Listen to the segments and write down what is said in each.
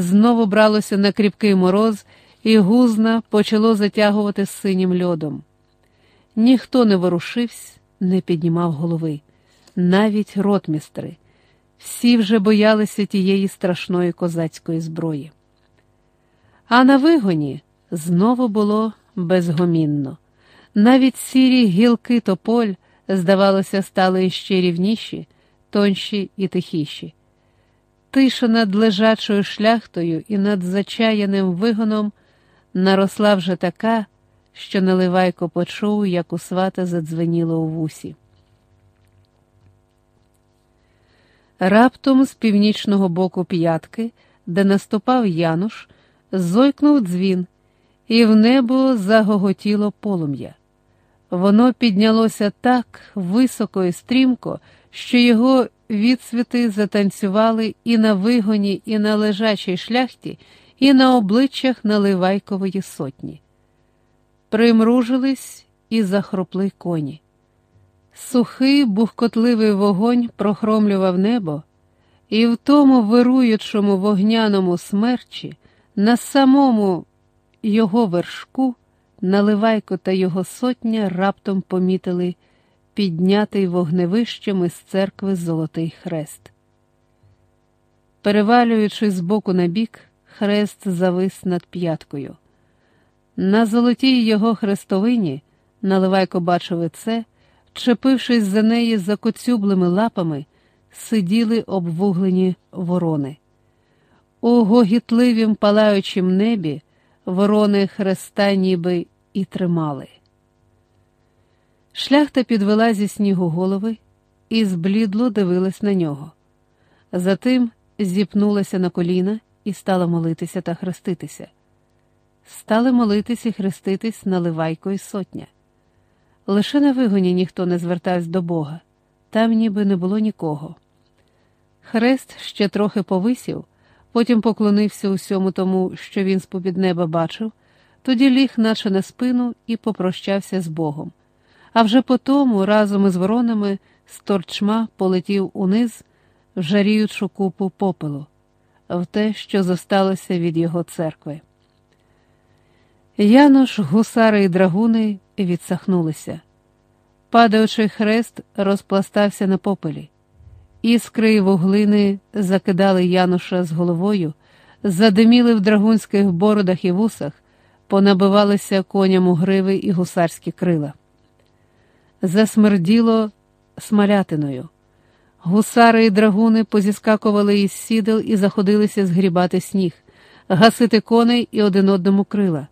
знову бралося на кріпкий мороз, і гузна почало затягувати синім льодом. Ніхто не ворушився, не піднімав голови, навіть ротмістри. Всі вже боялися тієї страшної козацької зброї. А на вигоні знову було безгомінно. Навіть сірі гілки тополь, здавалося, стали іще рівніші, тонші і тихіші. Тиша над лежачою шляхтою і над зачаяним вигоном наросла вже така, що Наливайко почув, як у свата задзвеніло у вусі. Раптом з північного боку п'ятки, де наступав Януш, зойкнув дзвін, і в небо загоготіло полум'я. Воно піднялося так високо і стрімко, що його відсвіти затанцювали і на вигоні, і на лежачій шляхті, і на обличчях Наливайкової сотні. Примружились і захропли коні. Сухий бухкотливий вогонь прохромлював небо, і в тому вируючому вогняному смерчі, на самому його вершку, наливайко та його сотня раптом помітили піднятий вогневищем із церкви Золотий Хрест. Перевалюючи з боку на бік, хрест завис над п'яткою. На золотій його хрестовині, наливайко бачив це, чепившись за неї закоцюблими лапами, сиділи обвуглені ворони. У гогітливім палаючім небі ворони хреста ніби і тримали. Шляхта підвела зі снігу голови і зблідло дивилась на нього. Затим зіпнулася на коліна і стала молитися та хреститися. Стали молитись і хреститись наливайко і сотня. Лише на вигоні ніхто не звертався до Бога, там ніби не було нікого. Хрест ще трохи повисів, потім поклонився усьому тому, що він з попід неба бачив, тоді ліг, наче на спину, і попрощався з Богом. А вже потому, разом із воронами, з торчма полетів униз в жаріючу купу попелу, в те, що зосталося від його церкви. Януш, гусари і драгуни відсахнулися. Падаючий хрест розпластався на попелі. Іскри й вуглини закидали Януша з головою, задиміли в драгунських бородах і вусах, понабивалися коням у гриви і гусарські крила. Засмерділо смалятиною. Гусари і драгуни позіскакували із сідел і заходилися згрібати сніг, гасити коней і один одному крила.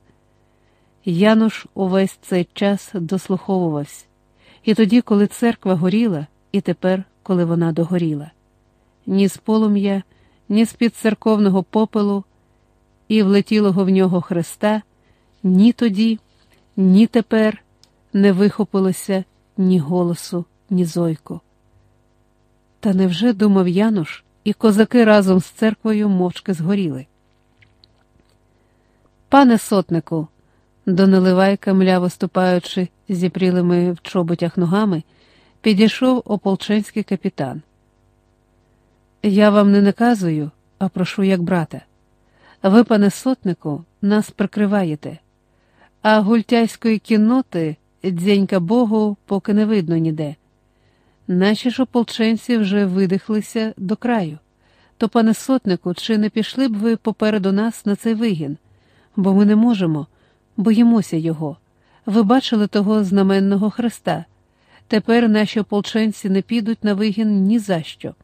Януш увесь цей час дослуховувався, і тоді, коли церква горіла, і тепер, коли вона догоріла, ні з полум'я, ні з під церковного попелу і влетілого в нього хреста, ні тоді, ні тепер не вихопилося ні голосу, ні зойку. Та невже думав Януш, і козаки разом з церквою мовчки згоріли? Пане сотнику, до Наливайка, мляво ступаючи зіпрілими в чоботях ногами, підійшов ополченський капітан. Я вам не наказую, а прошу як брата. Ви, пане сотнику, нас прикриваєте, а гультяйської кінноти, дзенька Богу, поки не видно ніде. Наші ж ополченці вже видихлися до краю. То, пане сотнику, чи не пішли б ви попереду нас на цей вигін? Бо ми не можемо боїмося його. Ви бачили того знаменного Христа. Тепер наші ополченці не підуть на вигін ні за що.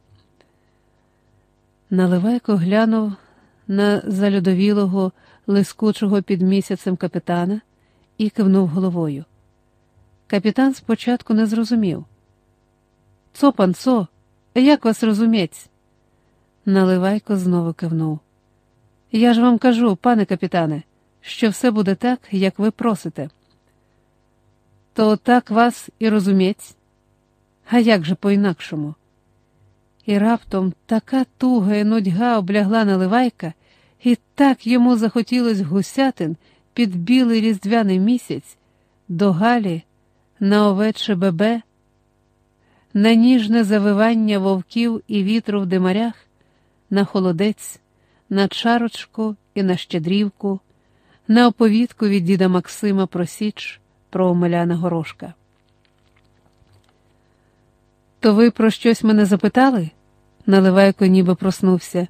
Наливайко глянув на залюдовілого, лискучого під місяцем капітана і кивнув головою. Капітан спочатку не зрозумів. Цо, пан, цо, як вас розуміць? Наливайко знову кивнув. Я ж вам кажу, пане капітане що все буде так, як ви просите. То так вас і розуміць, а як же по-інакшому? І раптом така туга і нудьга облягла наливайка, і так йому захотілось гусятин під білий різдвяний місяць, до Галі, на овече бебе, на ніжне завивання вовків і вітру в димарях, на холодець на чарочку і на щедрівку, на оповідку від діда Максима про Січ, про Омеляна Горошка. То ви про щось мене запитали? Наливайко ніби проснувся.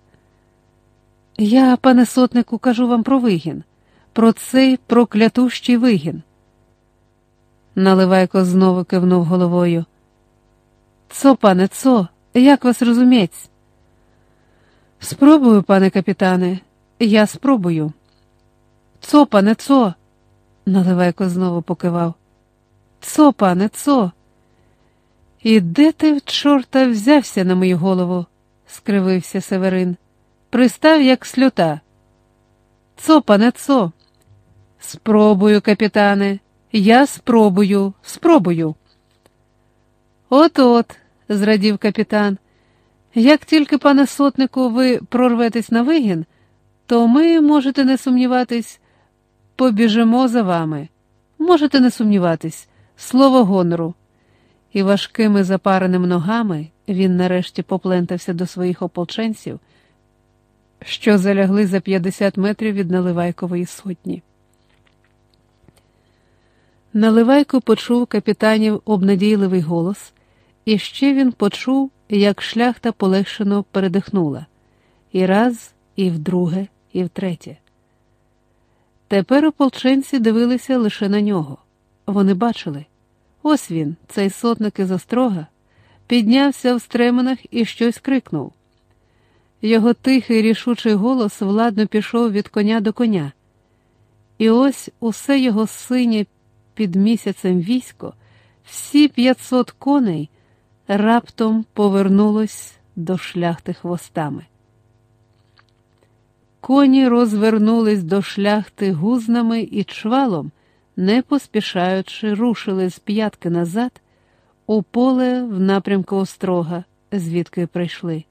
Я, пане сотнику, кажу вам про вигін, про цей проклятущий вигін. Наливайко знову кивнув головою. Цо, пане, цо, як вас розуміць? Спробую, пане капітане, я спробую. Цо, пане, цо, Наливайко знову покивав. Цо, пане, цо. І де ти в чорта взявся на мою голову? скривився Северин. Пристав, як сльота. Цо, пане, цо. Спробую, капітане, я спробую, спробую. От от, зрадів капітан. Як тільки, пане сотнику, ви прорветесь на вигін, то ми, можете не сумніватись, побіжимо за вами. Можете не сумніватись, слово гонору. І важкими запареними ногами він нарешті поплентався до своїх ополченців, що залягли за 50 метрів від Наливайкової сотні. Наливайко почув капітанів обнадійливий голос, і ще він почув, як шляхта полегшено передихнула і раз, і вдруге, і втретє. Тепер ополченці дивилися лише на нього. Вони бачили ось він, цей сотник із острога, піднявся в стременах і щось крикнув. Його тихий рішучий голос владно пішов від коня до коня, і ось усе його синє під місяцем військо, всі п'ятсот коней раптом повернулось до шляхти хвостами. Коні розвернулись до шляхти гузнами і чвалом, не поспішаючи, рушили з п'ятки назад у поле в напрямку острога, звідки прийшли.